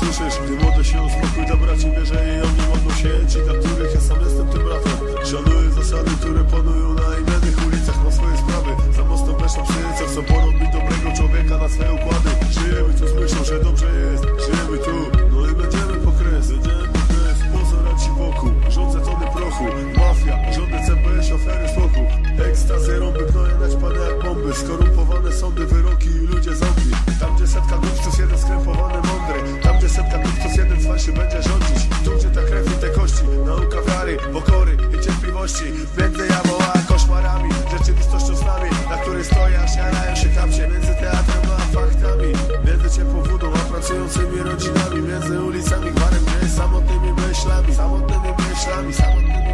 słyszysz Gdy młode się uspokój dobra ci wierzę i oni modlą się ci, dla których ja sam jestem tym bratem. Szanuję zasady, które panują na innych ulicach Mam swoje sprawy, za mocno weszłam w serce Co porobi dobrego człowieka na swoje układy. Żyjemy tu z myślą, że dobrze jest. Żyjemy tu, no i będziemy po kres. Będziemy po kres, pozorem ci wokół. Rządzę tony prochu, mafia Rządy CBS, ofiary smoku Ekstazy, rąby, gnoje, nać pada jak bomby. Skoro się będzie rządzić. Tu gdzie ta krew i te kości Nauka wiary, pokory i cierpliwości. Piękne jawoła koszmarami Rzeczywistością z nami, na której stoję Aż jarają się kapcie między teatrem a faktami Między ciepłą wodą a pracującymi rodzinami Między ulicami, gwarem, samotnymi myślami Samotnymi myślami, samotnymi